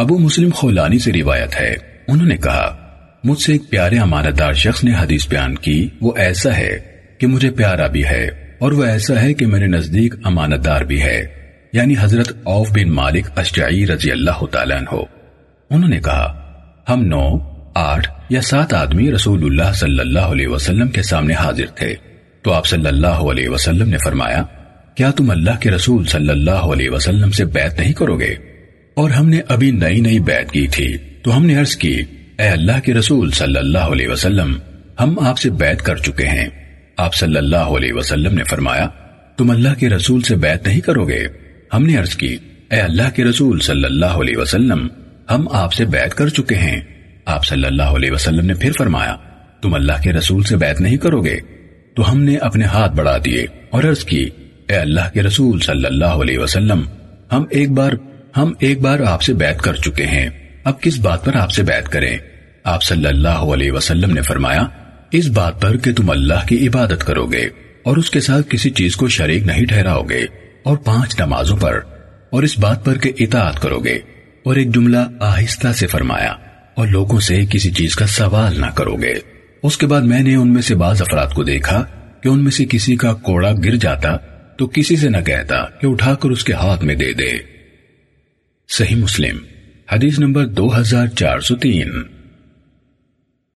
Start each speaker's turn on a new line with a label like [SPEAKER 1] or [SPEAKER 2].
[SPEAKER 1] ابو مسلم خولانی سے روایت ہے۔ انہوں نے کہا، مجھ سے ایک پیارے امانتدار شخص نے حدیث بیان کی، وہ ایسا ہے کہ مجھے پیارا بھی ہے اور وہ ایسا ہے کہ میرے نزدیک امانتدار بھی ہے۔ یعنی حضرت عوف بن مالک اشجعی رضی اللہ تعالیٰ عنہ۔ انہوں نے کہا، ہم نو، آٹھ یا سات آدمی رسول اللہ صلی اللہ علیہ وسلم کے سامنے حاضر تھے۔ تو آپ صلی اللہ علیہ وسلم نے فرمایا، کیا تم اللہ کے رسول صلی اللہ علیہ وسلم سے بیعت نہیں کرو گے؟ اور ہم نے ابھی نئی نئی بیعت کی تھی۔ تو ہم نے عرض کی، اے اللہ کے رسول صلی اللہ علیہ وسلم، ہم آپ سے بیعت کر چکے ہیں۔ آپ صلی اللہ علیہ وسلم نے فرمایا، تم اللہ کے رسول سے بیعت نہیں کرو گے۔ ہم نے عرض کی، اے اللہ کے رسول صلی اللہ علیہ وسلم، ہم آپ سے بیعت کر چکے ہیں۔ آپ صلی اللہ علیہ وسلم نے پھر فرمایا، تم اللہ کے رسول سے بیعت نہیں کرو گے۔ تو ہم نے اپنے ہاتھ بڑھا دیے اور عرض کی، اے اللہ کے رسول صلی اللہ علیہ وسلم، ہم ایک بار ہم ایک بار آپ سے بیعت کر چکے ہیں۔ اب کس بات پر آپ سے بیعت کریں؟ آپ صلی اللہ علیہ وسلم نے فرمایا، اس بات پر کہ تم اللہ کی عبادت کرو گے اور اس کے ساتھ کسی چیز کو شریک نہیں ٹھہراؤ گے اور پانچ نمازوں پر، اور اس بات پر کہ اطاعت کرو گے۔ اور ایک جملہ آہستہ سے فرمایا، اور لوگوں سے کسی چیز کا سوال نہ کرو گے۔ اس کے بعد میں نے ان میں سے بعض افراد کو دیکھا کہ ان میں سے کسی کا کوڑا گر جاتا تو کسی سے نہ کہتا کہ اٹھا کر اس کے ہاتھ میں دے دے۔ صحیح مسلم حدیث نمبر دو ہزار چار سو تین۔